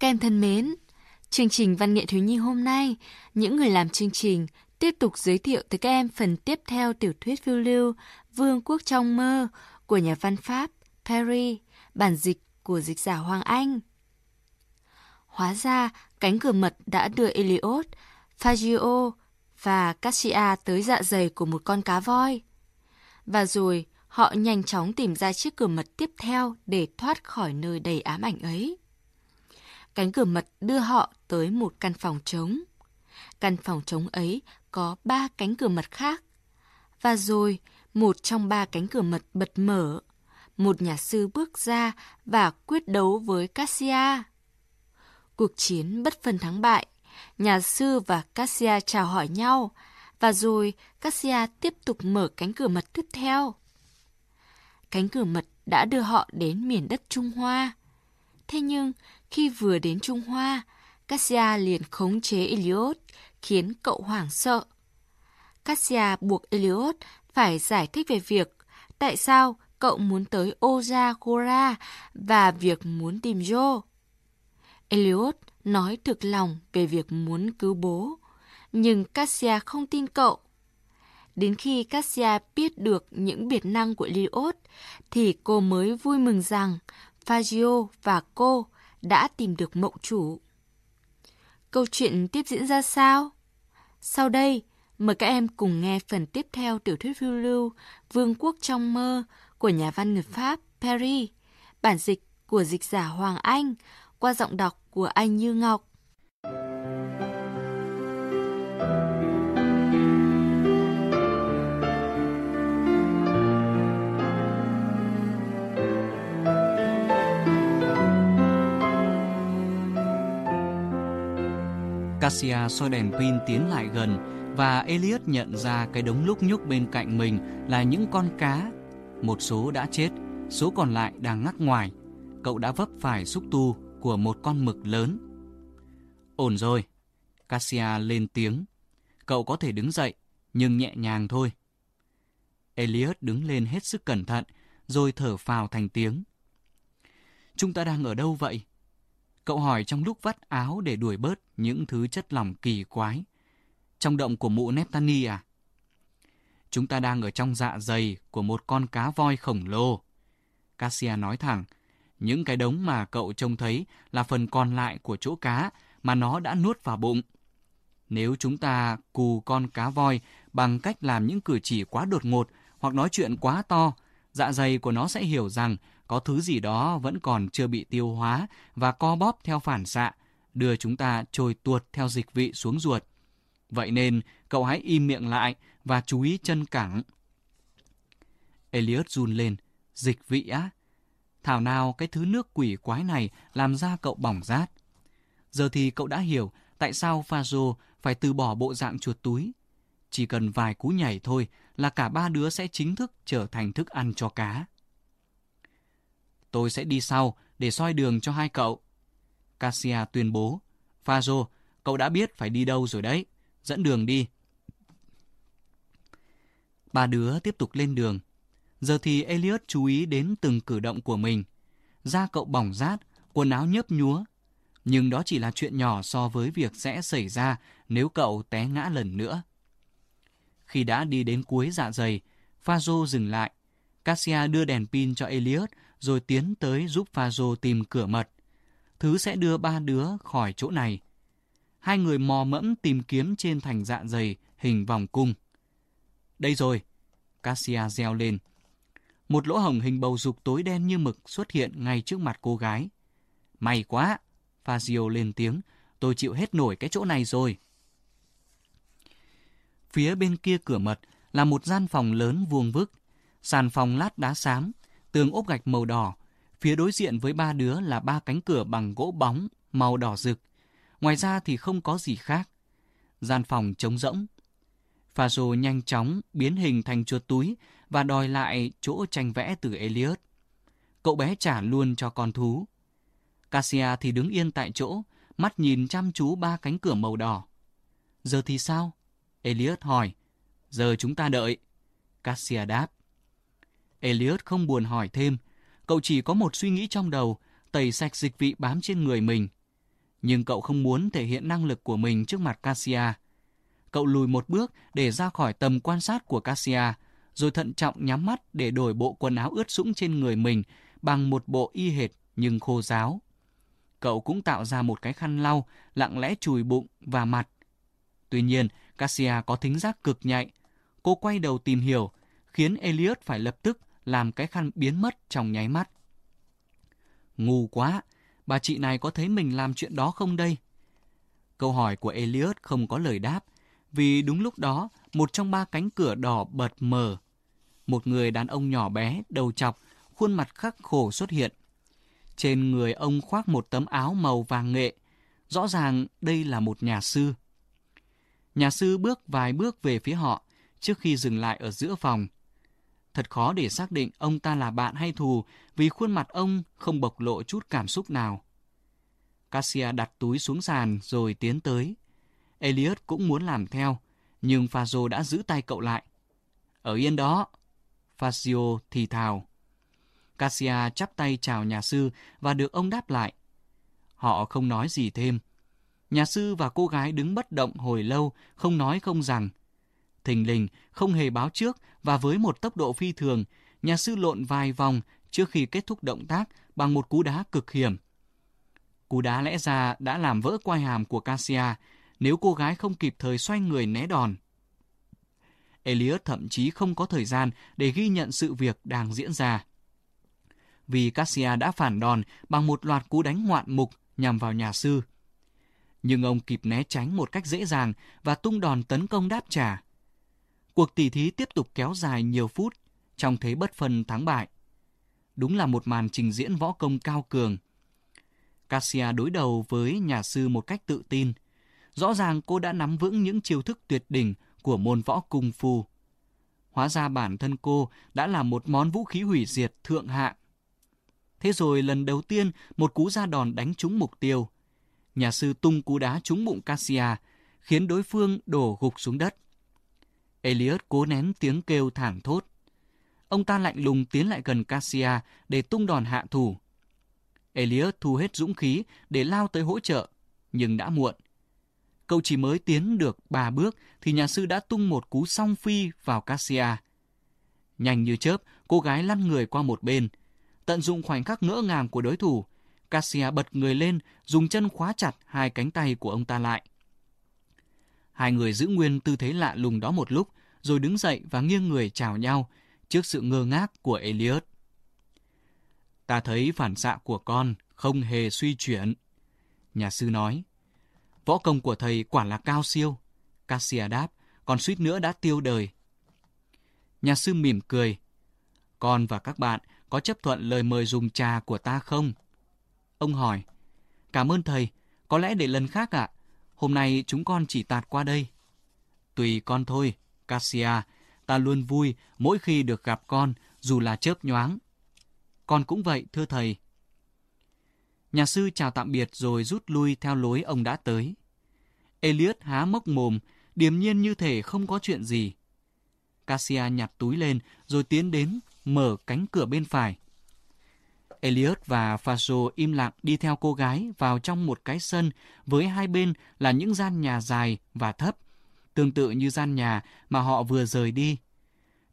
Các em thân mến, chương trình Văn nghệ Thiếu Nhi hôm nay, những người làm chương trình tiếp tục giới thiệu tới các em phần tiếp theo tiểu thuyết phiêu lưu Vương quốc trong mơ của nhà văn Pháp Perry, bản dịch của dịch giả Hoàng Anh. Hóa ra, cánh cửa mật đã đưa Eliot, Fagio và Cassia tới dạ dày của một con cá voi. Và rồi, họ nhanh chóng tìm ra chiếc cửa mật tiếp theo để thoát khỏi nơi đầy ám ảnh ấy. Cánh cửa mật đưa họ tới một căn phòng trống. Căn phòng trống ấy có ba cánh cửa mật khác. Và rồi, một trong ba cánh cửa mật bật mở. Một nhà sư bước ra và quyết đấu với Cassia. Cuộc chiến bất phân thắng bại. Nhà sư và Cassia chào hỏi nhau. Và rồi Cassia tiếp tục mở cánh cửa mật tiếp theo. Cánh cửa mật đã đưa họ đến miền đất Trung Hoa. Thế nhưng, khi vừa đến Trung Hoa, Cassia liền khống chế Eliot, khiến cậu hoảng sợ. Cassia buộc Eliot phải giải thích về việc tại sao cậu muốn tới Ojagora và việc muốn tìm Joe. Eliot nói thực lòng về việc muốn cứu bố, nhưng Cassia không tin cậu. Đến khi Cassia biết được những biệt năng của Eliot, thì cô mới vui mừng rằng Fagio và cô đã tìm được mộng chủ. Câu chuyện tiếp diễn ra sao? Sau đây, mời các em cùng nghe phần tiếp theo tiểu thuyết phiêu lưu Vương quốc trong mơ của nhà văn người Pháp Perry, bản dịch của dịch giả Hoàng Anh qua giọng đọc của anh Như Ngọc. Cassia soi đèn pin tiến lại gần và Elliot nhận ra cái đống lúc nhúc bên cạnh mình là những con cá. Một số đã chết, số còn lại đang ngắc ngoài. Cậu đã vấp phải xúc tu của một con mực lớn. Ổn rồi. Cassia lên tiếng. Cậu có thể đứng dậy, nhưng nhẹ nhàng thôi. Elliot đứng lên hết sức cẩn thận, rồi thở phào thành tiếng. Chúng ta đang ở đâu vậy? Cậu hỏi trong lúc vắt áo để đuổi bớt những thứ chất lỏng kỳ quái. Trong động của mụ Neptani à? Chúng ta đang ở trong dạ dày của một con cá voi khổng lồ. Cassia nói thẳng, những cái đống mà cậu trông thấy là phần còn lại của chỗ cá mà nó đã nuốt vào bụng. Nếu chúng ta cù con cá voi bằng cách làm những cử chỉ quá đột ngột hoặc nói chuyện quá to, dạ dày của nó sẽ hiểu rằng có thứ gì đó vẫn còn chưa bị tiêu hóa và co bóp theo phản xạ, đưa chúng ta trôi tuột theo dịch vị xuống ruột. Vậy nên, cậu hãy im miệng lại và chú ý chân cẳng. Elliot run lên. Dịch vị á? Thảo nào cái thứ nước quỷ quái này làm ra cậu bỏng rát. Giờ thì cậu đã hiểu tại sao Fazo phải từ bỏ bộ dạng chuột túi. Chỉ cần vài cú nhảy thôi là cả ba đứa sẽ chính thức trở thành thức ăn cho cá. Tôi sẽ đi sau để soi đường cho hai cậu. Cassia tuyên bố. Fazo, cậu đã biết phải đi đâu rồi đấy. Dẫn đường đi. Ba đứa tiếp tục lên đường. Giờ thì Elliot chú ý đến từng cử động của mình. Da cậu bỏng rát, quần áo nhớp nhúa. Nhưng đó chỉ là chuyện nhỏ so với việc sẽ xảy ra nếu cậu té ngã lần nữa. Khi đã đi đến cuối dạ dày, Fazo dừng lại. Cassia đưa đèn pin cho Elliot rồi tiến tới giúp Fazo tìm cửa mật. Thứ sẽ đưa ba đứa khỏi chỗ này. Hai người mò mẫm tìm kiếm trên thành dạ dày hình vòng cung. Đây rồi, Cassia reo lên. Một lỗ hổng hình bầu dục tối đen như mực xuất hiện ngay trước mặt cô gái. May quá, Fazio lên tiếng, tôi chịu hết nổi cái chỗ này rồi. Phía bên kia cửa mật là một gian phòng lớn vuông vức, sàn phòng lát đá xám, tường ốp gạch màu đỏ. Phía đối diện với ba đứa là ba cánh cửa bằng gỗ bóng, màu đỏ rực. Ngoài ra thì không có gì khác. Gian phòng trống rỗng. Fazo nhanh chóng biến hình thành chuột túi và đòi lại chỗ tranh vẽ từ Elliot. Cậu bé trả luôn cho con thú. Cassia thì đứng yên tại chỗ, mắt nhìn chăm chú ba cánh cửa màu đỏ. Giờ thì sao? Elliot hỏi. Giờ chúng ta đợi. Cassia đáp. Elliot không buồn hỏi thêm. Cậu chỉ có một suy nghĩ trong đầu, tẩy sạch dịch vị bám trên người mình. Nhưng cậu không muốn thể hiện năng lực của mình trước mặt Cassia. Cậu lùi một bước để ra khỏi tầm quan sát của Cassia, rồi thận trọng nhắm mắt để đổi bộ quần áo ướt sũng trên người mình bằng một bộ y hệt nhưng khô ráo. Cậu cũng tạo ra một cái khăn lau, lặng lẽ chùi bụng và mặt. Tuy nhiên, Cassia có thính giác cực nhạy. Cô quay đầu tìm hiểu, khiến Elliot phải lập tức làm cái khăn biến mất trong nháy mắt. Ngu quá, bà chị này có thấy mình làm chuyện đó không đây? Câu hỏi của Elliot không có lời đáp, vì đúng lúc đó, một trong ba cánh cửa đỏ bật mở. Một người đàn ông nhỏ bé, đầu chọc, khuôn mặt khắc khổ xuất hiện. Trên người ông khoác một tấm áo màu vàng nghệ. Rõ ràng đây là một nhà sư. Nhà sư bước vài bước về phía họ trước khi dừng lại ở giữa phòng. Thật khó để xác định ông ta là bạn hay thù vì khuôn mặt ông không bộc lộ chút cảm xúc nào. Cassia đặt túi xuống sàn rồi tiến tới. Elliot cũng muốn làm theo, nhưng Fazio đã giữ tay cậu lại. Ở yên đó, Fazio thì thào. Cassia chắp tay chào nhà sư và được ông đáp lại. Họ không nói gì thêm. Nhà sư và cô gái đứng bất động hồi lâu, không nói không rằng. Thình lình, không hề báo trước và với một tốc độ phi thường, nhà sư lộn vài vòng trước khi kết thúc động tác bằng một cú đá cực hiểm. Cú đá lẽ ra đã làm vỡ quai hàm của Cassia nếu cô gái không kịp thời xoay người né đòn. Elliot thậm chí không có thời gian để ghi nhận sự việc đang diễn ra. Vì Cassia đã phản đòn bằng một loạt cú đánh ngoạn mục nhằm vào nhà sư. Nhưng ông kịp né tránh một cách dễ dàng và tung đòn tấn công đáp trả. Cuộc tỉ thí tiếp tục kéo dài nhiều phút trong thế bất phân thắng bại. Đúng là một màn trình diễn võ công cao cường. Cassia đối đầu với nhà sư một cách tự tin. Rõ ràng cô đã nắm vững những chiêu thức tuyệt đỉnh của môn võ cung phu. Hóa ra bản thân cô đã là một món vũ khí hủy diệt thượng hạng. Thế rồi lần đầu tiên một cú ra đòn đánh trúng mục tiêu. Nhà sư tung cú đá trúng bụng Cassia, khiến đối phương đổ gục xuống đất. Elliot cố nén tiếng kêu thảng thốt. Ông ta lạnh lùng tiến lại gần Cassia để tung đòn hạ thủ. Elliot thu hết dũng khí để lao tới hỗ trợ, nhưng đã muộn. Cậu chỉ mới tiến được ba bước thì nhà sư đã tung một cú song phi vào Cassia. Nhanh như chớp, cô gái lăn người qua một bên. Tận dụng khoảnh khắc ngỡ ngàng của đối thủ, Cassia bật người lên, dùng chân khóa chặt hai cánh tay của ông ta lại. Hai người giữ nguyên tư thế lạ lùng đó một lúc, rồi đứng dậy và nghiêng người chào nhau trước sự ngơ ngác của Elliot. Ta thấy phản xạ của con không hề suy chuyển. Nhà sư nói, võ công của thầy quả là cao siêu. Cassia đáp, còn suýt nữa đã tiêu đời. Nhà sư mỉm cười. Con và các bạn có chấp thuận lời mời dùng trà của ta không? Ông hỏi, cảm ơn thầy, có lẽ để lần khác ạ. Hôm nay chúng con chỉ tạt qua đây. Tùy con thôi, Cassia, ta luôn vui mỗi khi được gặp con, dù là chớp nhoáng. Con cũng vậy, thưa thầy. Nhà sư chào tạm biệt rồi rút lui theo lối ông đã tới. Elliot há mốc mồm, điềm nhiên như thể không có chuyện gì. Cassia nhặt túi lên rồi tiến đến, mở cánh cửa bên phải. Elliot và Faso im lặng đi theo cô gái vào trong một cái sân với hai bên là những gian nhà dài và thấp, tương tự như gian nhà mà họ vừa rời đi.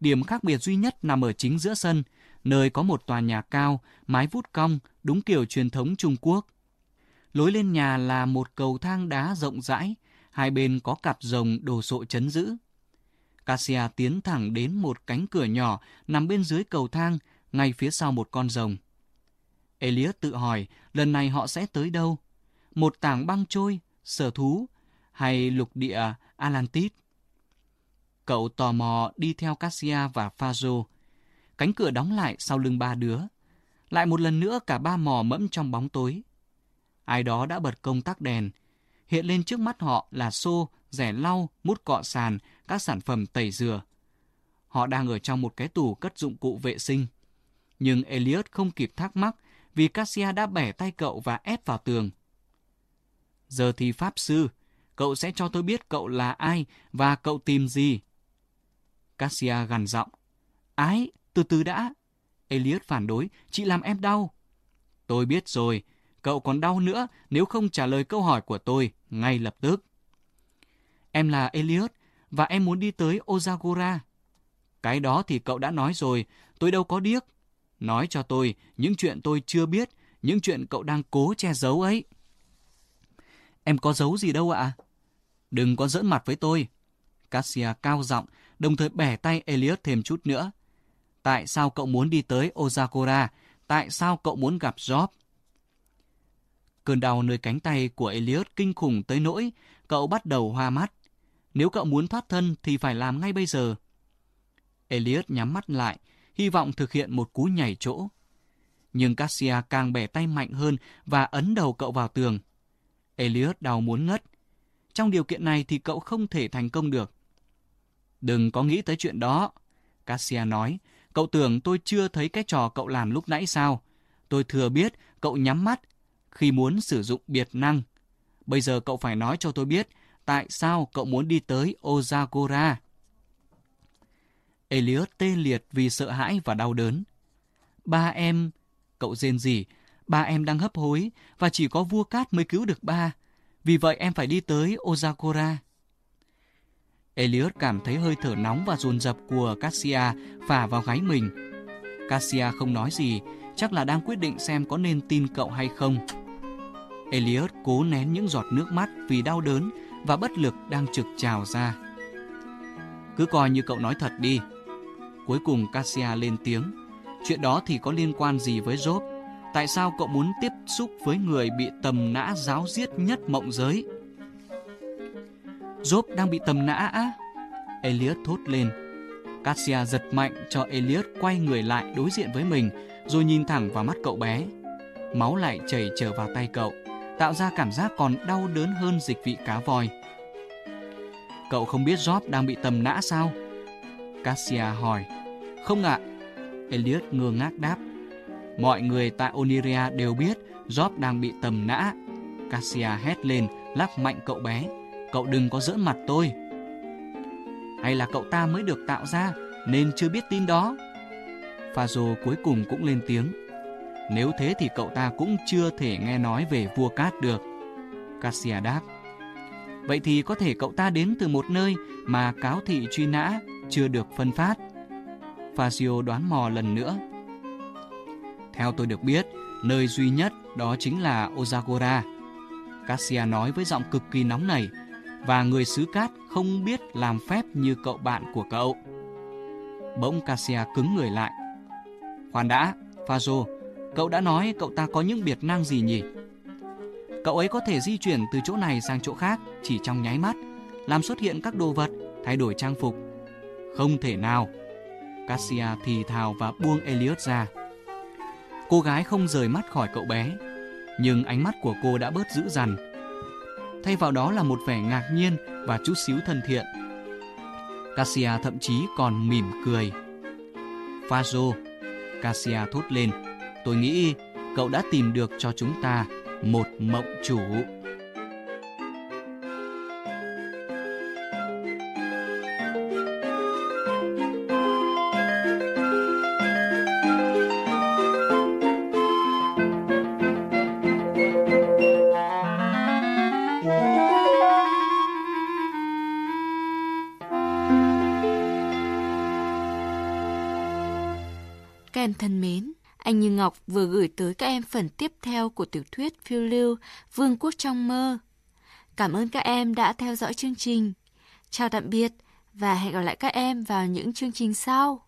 Điểm khác biệt duy nhất nằm ở chính giữa sân, nơi có một tòa nhà cao, mái vút cong, đúng kiểu truyền thống Trung Quốc. Lối lên nhà là một cầu thang đá rộng rãi, hai bên có cặp rồng đồ sộ chấn giữ. Cassia tiến thẳng đến một cánh cửa nhỏ nằm bên dưới cầu thang, ngay phía sau một con rồng. Elias tự hỏi lần này họ sẽ tới đâu? Một tảng băng trôi, sở thú hay lục địa Atlantis? Cậu tò mò đi theo Cassia và Fazo. Cánh cửa đóng lại sau lưng ba đứa. Lại một lần nữa cả ba mò mẫm trong bóng tối. Ai đó đã bật công tắc đèn. Hiện lên trước mắt họ là xô, rẻ lau, mút cọ sàn, các sản phẩm tẩy dừa. Họ đang ở trong một cái tủ cất dụng cụ vệ sinh. Nhưng Elliot không kịp thắc mắc vì Cassia đã bẻ tay cậu và ép vào tường. Giờ thì Pháp Sư, cậu sẽ cho tôi biết cậu là ai và cậu tìm gì. Cassia gằn giọng. Ái, từ từ đã. Elliot phản đối, chị làm em đau. Tôi biết rồi, cậu còn đau nữa nếu không trả lời câu hỏi của tôi ngay lập tức. Em là Elliot và em muốn đi tới Ozagora. Cái đó thì cậu đã nói rồi, tôi đâu có điếc. Nói cho tôi những chuyện tôi chưa biết, những chuyện cậu đang cố che giấu ấy. Em có giấu gì đâu ạ? Đừng có giỡn mặt với tôi. Cassia cao giọng, đồng thời bẻ tay Elliot thêm chút nữa. Tại sao cậu muốn đi tới Ozakura? Tại sao cậu muốn gặp Job? Cơn đau nơi cánh tay của Elliot kinh khủng tới nỗi cậu bắt đầu hoa mắt. Nếu cậu muốn thoát thân thì phải làm ngay bây giờ. Elliot nhắm mắt lại, hy vọng thực hiện một cú nhảy chỗ. Nhưng Cassia càng bẻ tay mạnh hơn và ấn đầu cậu vào tường. Elliot đau muốn ngất. Trong điều kiện này thì cậu không thể thành công được. Đừng có nghĩ tới chuyện đó. Cassia nói, cậu tưởng tôi chưa thấy cái trò cậu làm lúc nãy sao? Tôi thừa biết cậu nhắm mắt khi muốn sử dụng biệt năng. Bây giờ cậu phải nói cho tôi biết tại sao cậu muốn đi tới Ozagora. Elliot tê liệt vì sợ hãi và đau đớn. Ba em, cậu rên rỉ, ba em đang hấp hối và chỉ có vua cát mới cứu được ba. Vì vậy em phải đi tới Ozagora. Elliot cảm thấy hơi thở nóng và dồn dập của Cassia phả vào gáy mình. Cassia không nói gì, chắc là đang quyết định xem có nên tin cậu hay không. Elliot cố nén những giọt nước mắt vì đau đớn và bất lực đang trực trào ra. Cứ coi như cậu nói thật đi. Cuối cùng Cassia lên tiếng. Chuyện đó thì có liên quan gì với Job? Tại sao cậu muốn tiếp xúc với người bị tầm nã giáo giết nhất mộng giới? Job đang bị tầm nã á? Elliot thốt lên. Cassia giật mạnh cho Elliot quay người lại đối diện với mình rồi nhìn thẳng vào mắt cậu bé. Máu lại chảy trở vào tay cậu, tạo ra cảm giác còn đau đớn hơn dịch vị cá voi. Cậu không biết Job đang bị tầm nã sao? Cassia hỏi. Không ạ. À. Elliot ngơ ngác đáp. Mọi người tại Oniria đều biết Job đang bị tầm nã. Cassia hét lên, lắc mạnh cậu bé. Cậu đừng có giỡn mặt tôi. Hay là cậu ta mới được tạo ra nên chưa biết tin đó? Phazo cuối cùng cũng lên tiếng. Nếu thế thì cậu ta cũng chưa thể nghe nói về vua cát được. Cassia đáp. Vậy thì có thể cậu ta đến từ một nơi mà cáo thị truy nã chưa được phân phát. Fazio đoán mò lần nữa. Theo tôi được biết, nơi duy nhất đó chính là Ozagora. Cassia nói với giọng cực kỳ nóng nảy và người xứ cát không biết làm phép như cậu bạn của cậu. Bỗng Cassia cứng người lại. Khoan đã, Fazo, cậu đã nói cậu ta có những biệt năng gì nhỉ? Cậu ấy có thể di chuyển từ chỗ này sang chỗ khác chỉ trong nháy mắt, làm xuất hiện các đồ vật, thay đổi trang phục. Không thể nào. Cassia thì thào và buông Elliot ra. Cô gái không rời mắt khỏi cậu bé, nhưng ánh mắt của cô đã bớt dữ dằn. Thay vào đó là một vẻ ngạc nhiên và chút xíu thân thiện. Cassia thậm chí còn mỉm cười. Fazo, Cassia thốt lên, tôi nghĩ cậu đã tìm được cho chúng ta một mộng chủ. Em thân mến, anh Như Ngọc vừa gửi tới các em phần tiếp theo của tiểu thuyết phiêu lưu Vương quốc trong mơ. Cảm ơn các em đã theo dõi chương trình. Chào tạm biệt và hẹn gặp lại các em vào những chương trình sau.